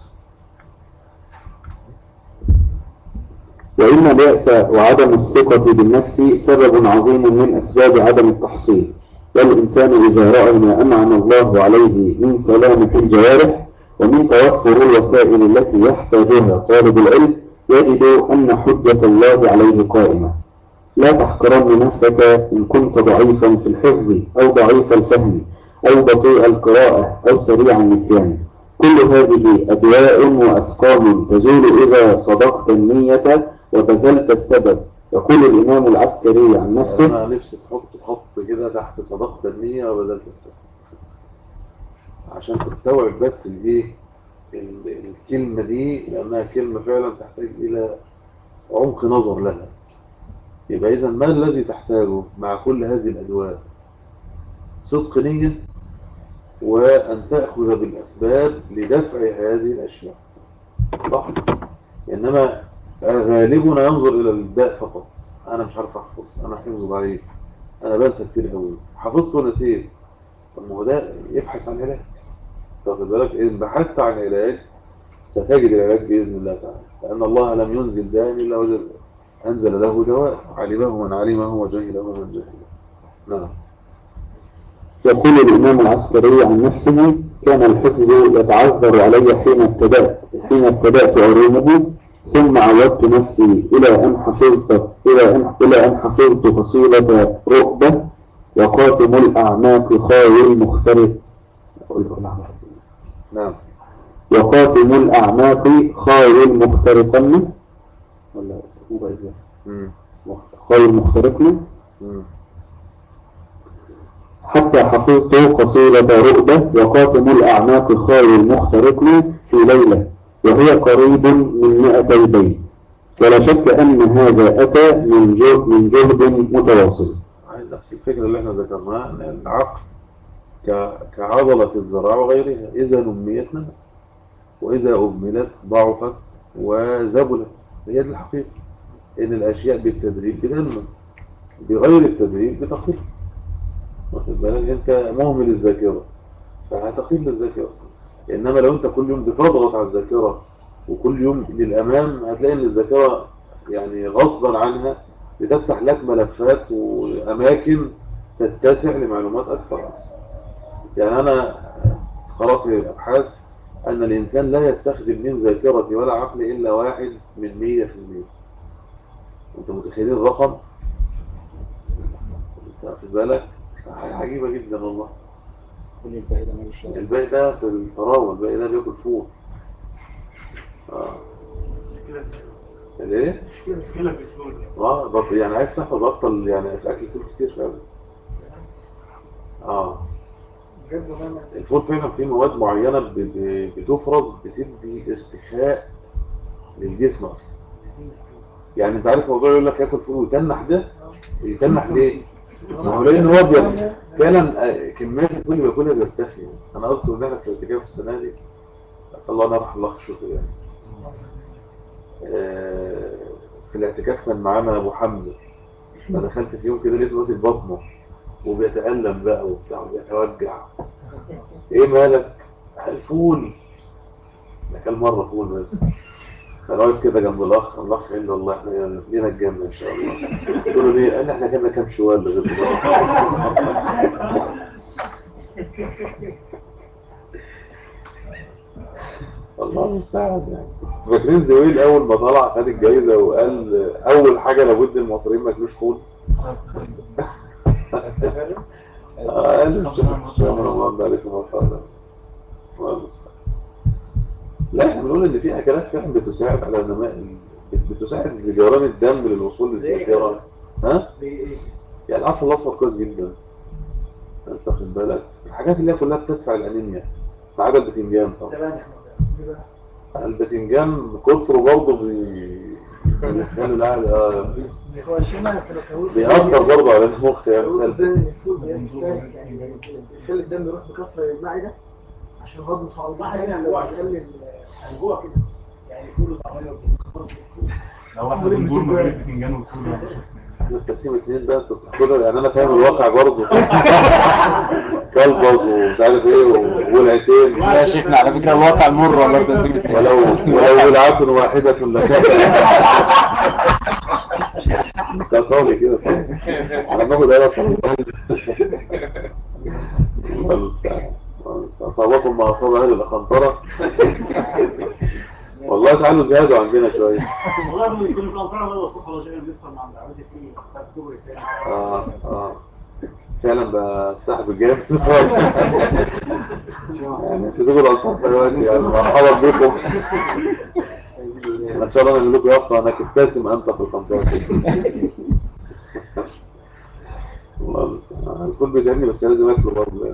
وإن اليأس وعدم الثقة بالنفس سبب عظيم من أسباب عدم التحصيل. والإنسان إذا رأى ما أنعم الله عليه من سلامة الجوارح ومن توفر الوسائل التي يحتاجها طالب العلم يجد أن حجة الله عليه قائمة. لا تحقرن نفسك إن كنت ضعيفا في الحفظ أو ضعيف الفهم. أو بطيء القراءة أو سريع النسيان. كل هذه أدواء وأسقام تزول إذا صدقت النية وبذلت السبب. يقول الإمام العسكري عن نفسه
أنا نفسي تحط خط كده تحت صدقت النية وبدلت السبب. عشان تستوعب بس الايه ال- الكلمة دي لأنها كلمة فعلا تحتاج إلى عمق نظر لها. يبقى إذا ما الذي تحتاجه مع كل هذه الأدواء؟ صدق نية؟ وأن تأخذ بالأسباب لدفع هذه الأشياء. صح؟ إنما غالبنا ينظر إلى الداء فقط. أنا مش عارف أحفظ. أنا حفظ ضعيف. أنا بنسى كتير قوي حفظت ونسيت. طب ما هو ده يبحث عن علاج. واخد بالك؟ إن بحثت عن علاج ستجد العلاج بإذن الله تعالى. لأن الله لم ينزل داء إلا وجد أنزل له دواء. علمه من علمه وجهله من جهله. نعم.
يقول الإمام العسكري عن نفسه كان الحفظ يتعذر علي حين ابتدأت حين ابتدأت أرومه ثم عودت نفسي إلى أن حفظت إلى أن إلى أن حفظت فصيلة رؤبة وقاتم الأعماق خاوي المختلف
نعم.
وقاتم الأعماق خاوي المخترقن ولا. خاوي المخترقن
مم.
حتى حفظت قصيدة رؤبة وقاتم الأعناق خاوي المخترقن في ليلة وهي قريب من مئتي بيت ولا شك أن هذا أتى من جهد, من جهد متواصل.
عايز نفس الفكرة اللي إحنا ذكرناها أن العقل كعضلة الذراع وغيرها إذا نميت نمت وإذا أهملت ضعفت وذبلت. هي دي الحقيقة. إن الأشياء بالتدريب بتنمو. بغير التدريب بتقل واخد بالك؟ أنت مهمل الذاكرة فهتقل الذاكرة إنما لو أنت كل يوم بتضغط على الذاكرة وكل يوم للأمام هتلاقي إن الذاكرة يعني غصبا عنها بتفتح لك ملفات وأماكن تتسع لمعلومات أكثر. يعني أنا قرأت في أبحاث أن الإنسان لا يستخدم من ذاكرة ولا عقل إلا واحد من مية في المية. انت متخيلين الرقم؟ أنت واخد بالك؟ حاجة عجيبة جدا والله.
كل الباقي ده مالوش شغل.
الباقي ده في الفراولة الباقي ده بياكل فول. آه. الإيه؟
مشكلة في الفلوس
آه يعني عايز تحفظ أكتر يعني في أكل فول كتير فعلا
آه.
الفول فعلا فيه مواد معينة بتفرز بتدي ارتخاء للجسم. يعني أنت عارف موضوع يقول لك ياكل فول ويتنح ده؟ يتنح ليه؟ ما هو لأن هو بي- فعلا آه، كمية الفول اللي بياكلها بيرتخي أنا قلت إحنا في الاعتكاف السنة دي اسال الله يرحم الله الشكر يعني. آه، في الاعتكاف كان معانا أبو حمزة. فدخلت في يوم كده لقيته ماسك بطنه وبيتألم بقى وبتاع وبيتوجع. إيه مالك؟ الفول. ده كان مرة فول بس. كان واقف كده جنب الأخ الأخ قال له والله إحنا لينا الجنة إن شاء الله. قلت له ليه قال لي إحنا كنا كام شوال دلوقتي الله المستعان يعني. فاكرين زويل أول ما طلع خد الجايزة وقال أول حاجة لابد المصريين ما ياكلوش فول قال لي مش رمضان ده عليكم المستعان لا إحنا بنقول إن في أكلات فعلا بتساعد على نماء بتساعد لجران الدم للوصول للذاكرة. ها؟ يعني العسل الأصفر كويس جدا. أنت واخد بالك؟ الحاجات اللي هي كلها بتدفع الأنيميا. ما عدا البتنجان طبعا.
بقى؟
البتنجان كتره برضه بي- بيخلي العقل
كانوا
بيأثر برضه على المخ يعني سلبي.
يعني بيخلي الدم يروح بكثرة المعدة. عشان هضم صعب. يعني بيخلي الجوع كده يعني كله طعمية
لو واحد من دول من غير البتنجان والفول يعني
التقسيم اتنين ده انت بتاكلها يعني أنا فاهم الواقع برضه. كلبز ومش عارف إيه والعتين.
لا يا شيخنا على فكرة الواقع مر والله تنسيب
ولو ولو ولعة واحدة لكانت كطالي كده. أنا باخد أنا الله الله. اصابكم ما اصاب أهل القنطرة والله تعالوا زادوا عندنا شوية.
والله من كل الأنفار ولا صح ولا شيء بيفطر مع العمود فيه
آه آه. فعلا ده سحب جامد. يعني تدخل الألفاظ دلوقتي يعني مرحبا بكم. إن شاء الله نعمل لكم يافطة إنك ابتسم أنت في القنطرة الله المستعان. الكل بيتعبني بس لازم أكله برضه؟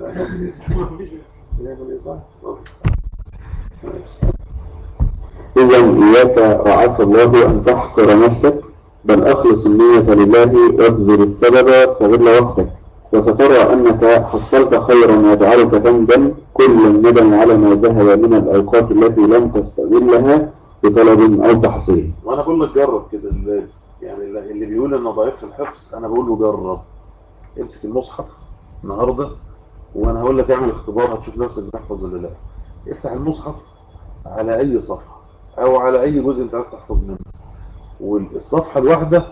إذا إياك رعاك الله أن تحقر نفسك بل أخلص النية لله وابذل السبب فغل وقتك. وسترى أنك حصلت خيرا يجعلك تندم كل الندم على ما ذهب من الأوقات التي لم تستغلها بطلب أو تحصيل.
وأنا بقول لك جرب كده اللي يعني اللي بيقول ان ضعيف في الحفظ أنا بقول له جرب. امسك المصحف النهارده وأنا هقول لك اعمل اختبار هتشوف نفسك بتحفظ ولا لا. افتح المصحف على أي صفحة أو على أي جزء أنت عايز تحفظ منه. والصفحة الواحدة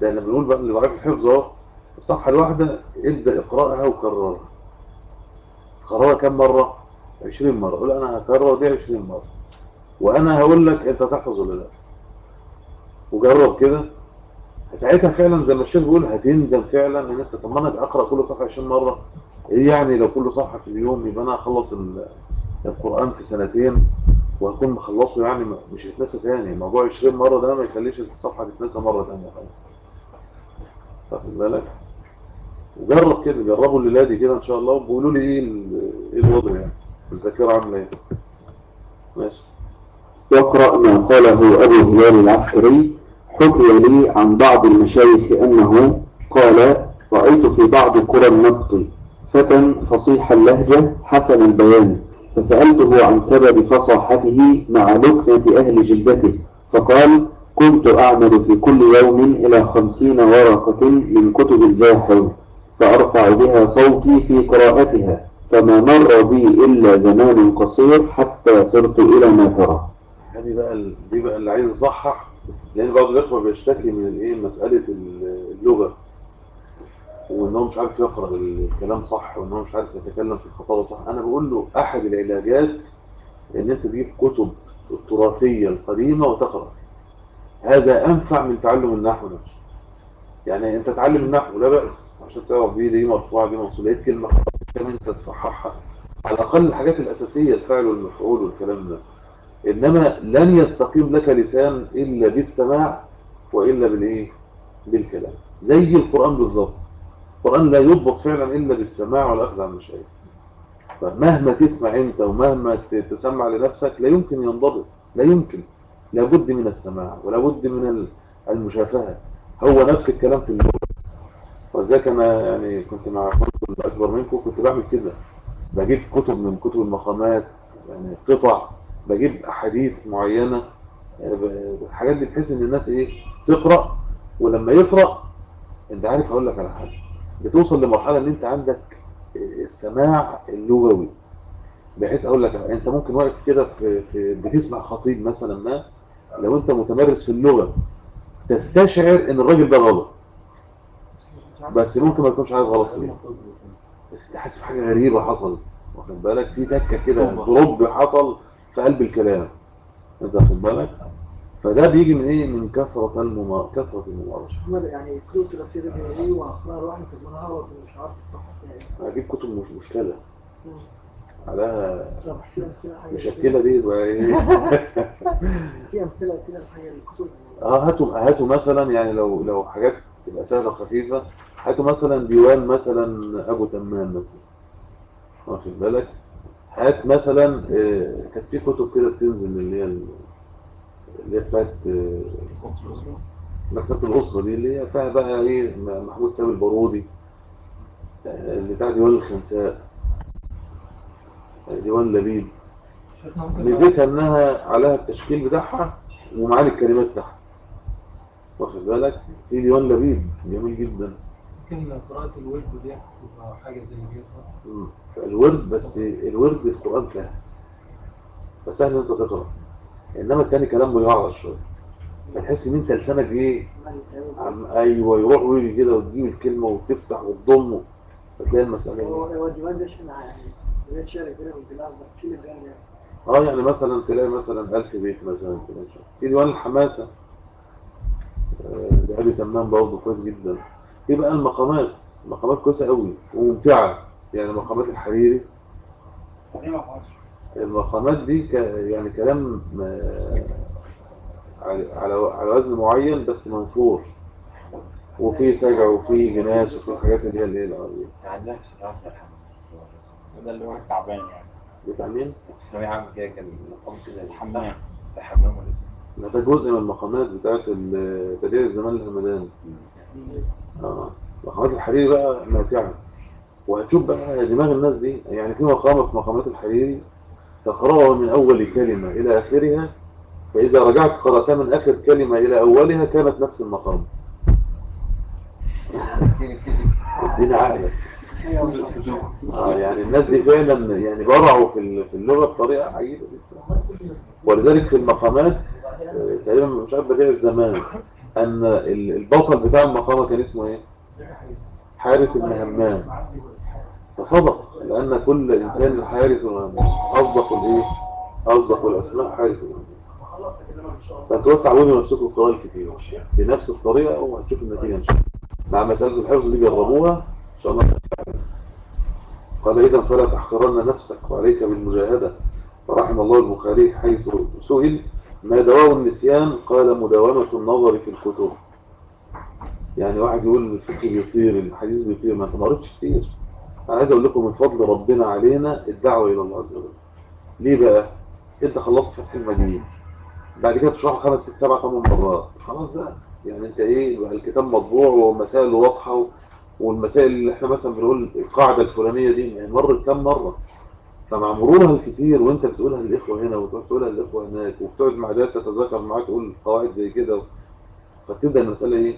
ده أنا بنقول بقى اللي ضعيف الحفظ اهو الصفحة الواحدة ابدأ اقرأها وكررها. قراها كم مرة؟ 20 مرة. قول أنا هكرر دي 20 مرة. وأنا هقول لك أنت تحفظ ولا لا. وجرب كده. ساعتها فعلا زي ما الشيخ بيقول هتندم فعلا ان انت طب ما أنا أقرأ كل صفحة 20 مرة. إيه يعني لو كل صفحة في اليوم يبقى أنا أخلص ال- القرآن في سنتين وهكون مخلصه يعني مش هيتنسى تاني. موضوع 20 مرة ده ما يخليش الصفحة تتنسى مرة ثانية خالص. واخد بالك؟ وجرب كده جربوا الليلة دي كده إن شاء الله. وبيقولوا لي إيه إيه الوضع يعني؟ الذاكرة عاملة إيه؟ ماشي.
واقرأ ما قاله أبو هلال العسكري حكي لي عن بعض المشايخ أنه قال رأيت في بعض قرى النقط فتى فصيح اللهجة حسن البيان فسألته عن سبب فصاحته مع لكنة أهل جلدته فقال كنت أعمل في كل يوم إلى خمسين ورقة من كتب الجاحظ فأرفع بها صوتي في قراءتها فما مر بي إلا زمان قصير حتى صرت إلى ما ترى.
هذه بقى دي بقى اللي عايز يصحح لأن بعض الاخوه بيشتكي من الايه مسألة ال- اللغة وإن هو مش عارف يقرأ الكلام صح وإن هو مش عارف يتكلم في الخطابه صح أنا بقول له أحد العلاجات إن أنت تجيب كتب التراثيه القديمة وتقرأ. هذا أنفع من تعلم النحو نفسه. يعني أنت تعلم النحو لا بأس عشان تعرف دي دي مرفوعة دي منصوبة لقيت كلمة كمان أنت تصححها؟ على الأقل الحاجات الأساسية الفعل والمفعول والكلام ده. إنما لن يستقيم لك لسان إلا بالسماع وإلا بالإيه؟ بالكلام. زي القرآن بالظبط. القرآن لا يضبط فعلا إلا بالسماع والأخذ عن المشاهد فمهما تسمع أنت ومهما تسمع لنفسك لا يمكن ينضبط. لا يمكن. لابد من السماع ولابد من ال- المشافهة. هو نفس الكلام في اللغة. وذلك أنا يعني كنت مع أخوانكم الأكبر منكم كنت بعمل كده. بجيب كتب من كتب المقامات يعني قطع بجيب أحاديث معينة آه، الحاجات دي بحيث إن الناس إيه تقرأ ولما يقرأ أنت عارف أقول لك على حاجة بتوصل لمرحلة إن أنت عندك السماع اللغوي. بحيث أقول لك أنت ممكن واقف كده في, في بتسمع خطيب مثلا ما لو أنت متمرس في اللغة تستشعر إن الراجل ده غلط. بس ممكن ما تكونش عارف غلط فيه بس تحس بحاجة غريبة حصلت واخد بالك؟ في تكة كده ضرب حصل في قلب الكلام. انت واخد بالك؟ فده بيجي من إيه؟ من كثرة المما... كثرة الممارسة.
محمد يعني كتب دي إيه وأخبار واحد في المنهار مش عارف الصح إيه
هجيب كتب مش مشكلة.
مم.
عليها مشكلة دي؟ يبقى إيه؟
في أمثلة كده لحاجة الكتب
آه هاتوا هاتوا مثلا يعني لو لو حاجات تبقى سهلة وخفيفة هاتوا مثلا ديوان مثلا أبو تمام مثلا. واخد بالك؟ هات مثلا آه، كانت في كتب كده بتنزل اللي هي ال- اللي هي بتاعت آه، مكتبة الأسرة دي اللي هي فيها بقى م- محمود سامي البارودي آه، اللي بتاع ديوان الخنساء ديوان لبيب. ميزتها إنها عليها التشكيل بتاعها ومعاني الكلمات بتاعها. واخد بالك؟ في ديوان لبيب جميل جدا.
ممكن قراءة الورد دي تبقى حاجة زي كده.
الورد بس الورد القرآن سهل. فسهل إن أنت تقرأ. إنما التاني كلام بيعرض شوية. فتحس إن أنت لسانك إيه؟ عم أيوه يروح ويجي كده وتجيب الكلمة وتفتح وتضم. فتلاقي المسألة
هو
إيه؟
هو الديوان ده عشان يعني شعر كده والبلاد بحكي لي الديوان ده
آه يعني مثلا تلاقي مثلا ألف بيت مثلا. في ديوان الحماسة. آه، ده أبي تمام برضه كويس جدا. في بقى المقامات؟ مقامات كويسة قوي وممتعة. يعني مقامات الحريري. المقامات دي ك... يعني كلام آه، على على على وزن معين بس منثور وفي سجع وفي جناس وفي الحاجات اللي هي اللي هي
نفس العمل ده اللي هو تعبان يعني.
بتاع مين؟
في ثانوية عامة كده كان مقام كده الحمام. الحمام.
ده جزء من المقامات بتاعت تدريع الزمان الهمداني آه. مقامات الحريري بقى ماتعة وهتشوف بقى دماغ الناس دي يعني في مقامة في مقامات الحريري تقرأها من أول كلمة إلى آخرها فإذا رجعت قرأتها من آخر كلمة إلى أولها كانت نفس المقام. ادينا عقلك. آه يعني الناس دي فعلا يعني برعوا في ال- في اللغة بطريقة عجيبة ولذلك في المقامات آه، تقريبا مش عارف بديع الزمان. ال- البطل بتاع المقامة كان اسمه إيه؟ حارث بن همام. فصدق لأن كل إنسان حارث وهمام أصدق الإيه؟ أصدق الأسماء حارث وهمام فتوسع وجه ويمسكوا القراءة الكتير بنفس الطريقة وهتشوف النتيجة إن شاء الله. مع مسألة الحفظ دي جربوها إن شاء الله قال إذا فلا تحقرن نفسك وعليك بالمجاهدة. فرحم الله البخاري حيث سئل. ما دواء النسيان؟ قال مداومة النظر في الكتب. يعني واحد يقول الفقه بيطير الحديث بيطير ما انت ما قريتش كتير. أنا عايز أقول لكم من فضل ربنا علينا الدعوة إلى الله عز وجل. ليه بقى؟ أنت خلصت فتح المجيد بعد كده تشرحه خمس ست سبع ثمان مرات. خلاص بقى. يعني أنت إيه؟ الكتاب مطبوع ومسائل واضحة و- والمسائل اللي إحنا مثلا بنقول القاعدة الفلانية دي يعني مرت كام مرة؟ فمع مرورها الكتير وانت بتقولها للإخوة هنا وتروح تقولها للإخوة هناك وبتقعد مع ده تتذكر معاه تقول قواعد زي كده فتبدأ المسألة إيه؟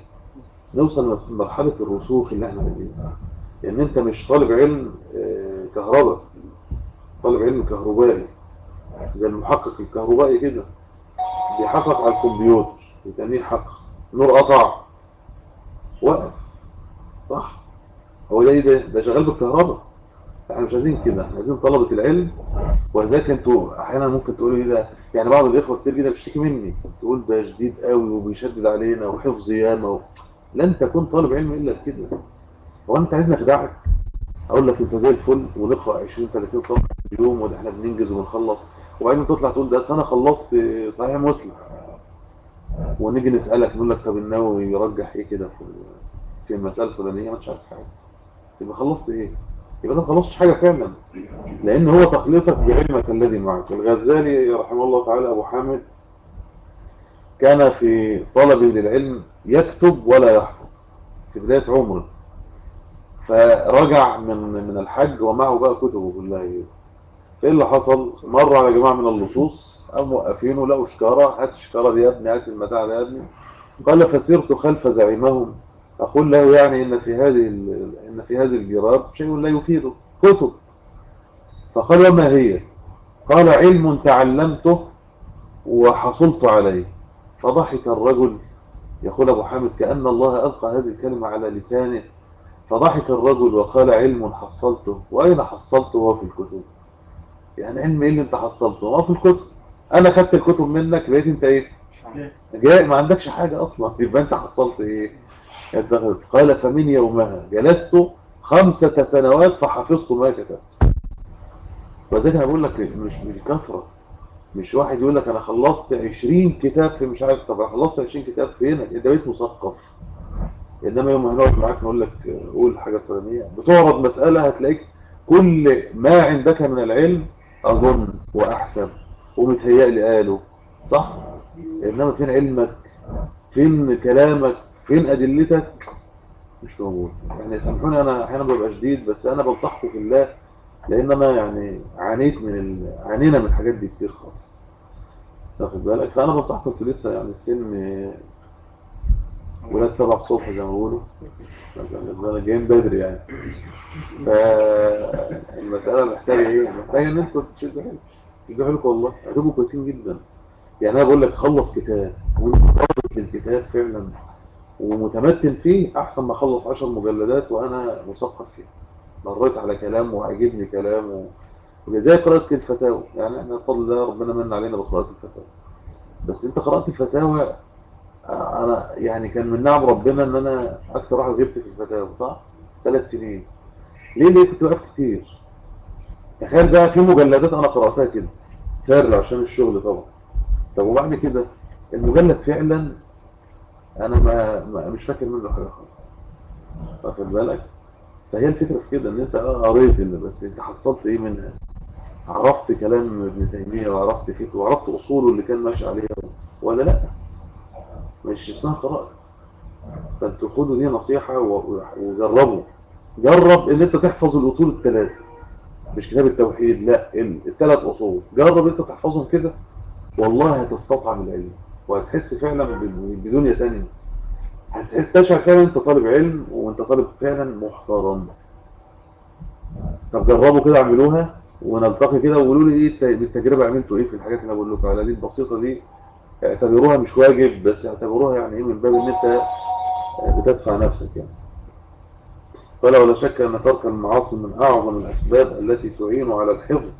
نوصل لمرحلة الرسوخ اللي إحنا عايزينها. يعني أنت مش طالب علم آه، كهرباء طالب علم كهربائي. زي المحقق الكهربائي كده. بيحقق على الكمبيوتر بتانيه حق نور قطع. وقف. صح. هو ده إيه ده؟ ده شغال بالكهرباء. إحنا مش عايزين كده إحنا عايزين طلبة العلم ولذلك أنتوا أحيانا ممكن تقولوا إيه ده؟ يعني بعض الإخوة كتير كده بيشتكي مني. تقول ده شديد قوي وبيشدد علينا وحفظ ياما. لن تكون طالب علم إلا بكده. هو أنت عايزني اخدعك أقول لك أنت زي الفل ونقرأ 20 30 صفحة في اليوم وده إحنا بننجز وبنخلص. وبعدين تطلع تقول ده أنا خلصت صحيح مسلم. ونيجي نسألك نقول لك طب النووي يرجح إيه كده في في المسألة الفلانية؟ ما أنتش عارف حاجة. يبقى خلصت إيه؟ يبقى ما خلصتش حاجة فعلا لأن هو تخليصك بعلمك الذي معك. الغزالي رحمه الله تعالى أبو حامد كان في طلبه للعلم يكتب ولا يحفظ في بداية عمره. فرجع من من الحج ومعه بقى كتبه كلها إيه اللي حصل؟ مر على جماعة من اللصوص قاموا موقفينه لقوا شكاره هات الشكاره دي يا ابني هات المتاع ده يا ابني. قال فسرت خلف زعيمهم. أقول له يعني إن في هذه ال- إن في هذه الجراب شيء لا يفيده. كتب. فقال وما هي؟ قال علم تعلمته وحصلت عليه. فضحك الرجل. يقول أبو حامد كأن الله ألقى هذه الكلمة على لسانه. فضحك الرجل وقال علم حصلته. وأين حصلته؟ هو في الكتب. يعني علم إيه اللي أنت حصلته؟ هو في الكتب. أنا خدت الكتب منك بقيت أنت إيه؟ جاي ما عندكش حاجة أصلا. يبقى أنت حصلت إيه؟ خدت. قال فمن يومها؟ جلست خمسة سنوات فحفظت ما كتبت. أنا بقول لك مش بالكثرة. مش واحد يقول لك أنا خلصت 20 كتاب في مش عارف طب خلصت 20 كتاب فين؟ انت بقيت مثقف. إنما يوم هنقعد معاك نقول لك قول حاجة فلانية. بتعرض مسألة هتلاقيك كل ما عندك من العلم أظن واحسب ومتهيألي قاله. صح؟ إنما فين علمك؟ فين كلامك؟ فين أدلتك؟ مش موجود يعني سامحوني أنا أحيانا ببقى شديد بس أنا بنصحكم في الله لأن أنا يعني عانيت من ال... عانينا من الحاجات دي كتير خالص. واخد بالك؟ فأنا بنصحكم أنتوا لسه يعني سن ولاد سبع الصبح زي ما بيقولوا. مثلا جايين بدري يعني. فالمسألة محتاجة إيه؟ محتاجة إن أنتوا تشدوا حيلكم تشدوا حيلكم والله. هتبقوا كويسين جدا. يعني أنا بقول لك خلص كتاب وانت قابل للكتاب فعلا. ومتمكن فيه أحسن ما أخلص 10 مجلدات وأنا مثقف فيه مريت على كلام وعجبني كلام و... ولذلك قرأت الفتاوى. يعني إحنا بفضل الله ربنا من علينا بقراءة الفتاوى. بس أنت قرأت الفتاوى أنا يعني كان من نعم ربنا إن أنا أكثر واحد غبت في الفتاوى صح؟ ثلاث سنين. ليه؟ ليه كنت واقف كتير. تخيل بقى في مجلدات أنا قرأتها كده. فارغ عشان الشغل طبعا. طب وبعد كده؟ المجلد فعلا أنا ما, مش فاكر منه حاجة خالص. واخد بالك؟ فهي الفكرة في كده إن أنت آه قريت اللي بس أنت حصلت إيه منها؟ عرفت كلام ابن تيمية وعرفت فكره وعرفت أصوله اللي كان ماشي عليها ولا لأ؟ مش اسمها قراءة. فأنتوا خدوا دي نصيحة و- وجربوا. جرب إن أنت تحفظ الأصول الثلاثة مش كتاب التوحيد لأ ال- الثلاث أصول. جرب أنت تحفظهم كده. والله هتستطعم العلم. وهتحس فعلا بدنيا تانية هتحس تشعر فعلا انت طالب علم وانت طالب فعلا محترم. طب جربوا كده اعملوها ونلتقي كده وقولوا لي إيه الت- بالتجربة عملتوا إيه في الحاجات اللي أنا بقول لكم عليها دي البسيطة دي. اعتبروها مش واجب بس اعتبروها يعني إيه من باب إن أنت بتدفع نفسك يعني. فلا ولا شك أن ترك المعاصي من أعظم الأسباب التي تعين على الحفظ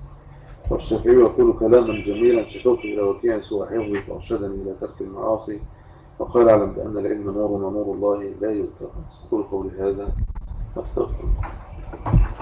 والشافعي يقول كلاما جميلا شكوت إلى وكيع سوء حفظي فارشدني إلى ترك المعاصي وقال أعلم بأن العلم نور ونور الله لا يؤتى أقول قولي هذا واستغفر الله.